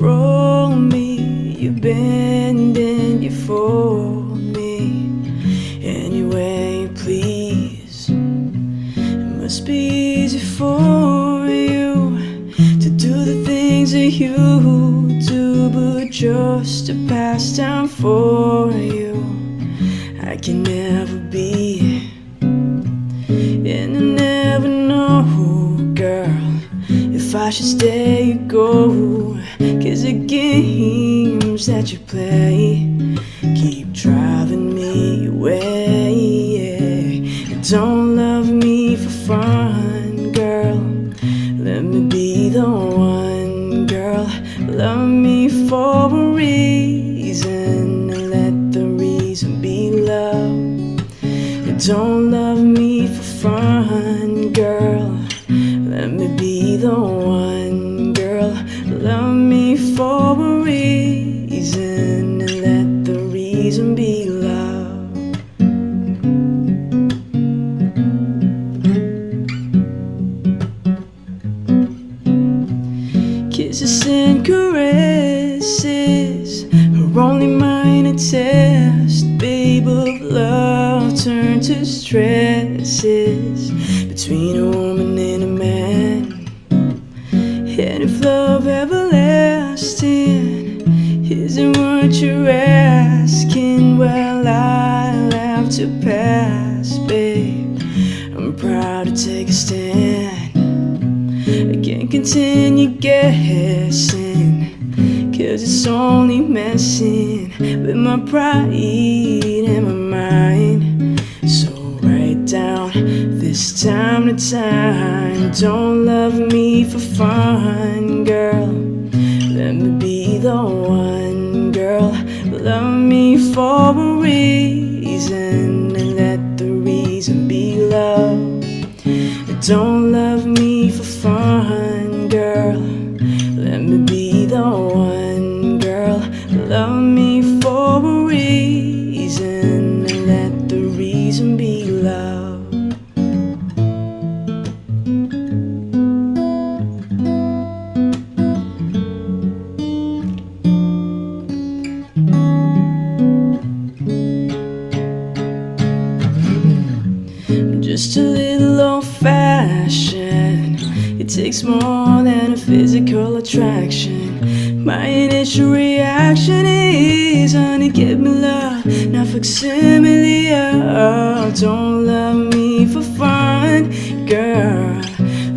abandoned you bend and you fold me. Anyway, please. It must be easy for you to do the things that you do, but just a pastime for you. I can never be, I should stay or go. Cause the games that you play keep driving me away. You don't love me for fun, girl. Let me be the one, girl. Love me for a reason, and let the reason be love. You don't love me for fun, girl. Let me the one, girl. Love me for a reason, and let the reason be love. Kisses and caresses are only minor test, babe of love turn to stresses between a woman what you're asking, well, I'll have to pass, babe. I'm proud to take a stand. I can't continue guessing, cause it's only messing with my pride and my mind. So write down this time to time. Don't love me for fun, Just a little old fashioned. It takes more than a physical attraction. My initial reaction is, honey, give me love, not facsimile. Oh, don't love me for fun, girl.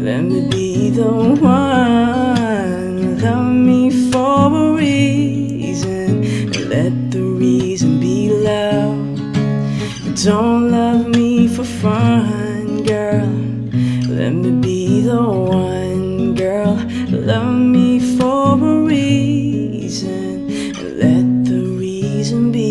Let me be the one. Love me for a reason, and let the reason be love. Don't Let me be the one, girl. Love me for a reason. Let the reason be.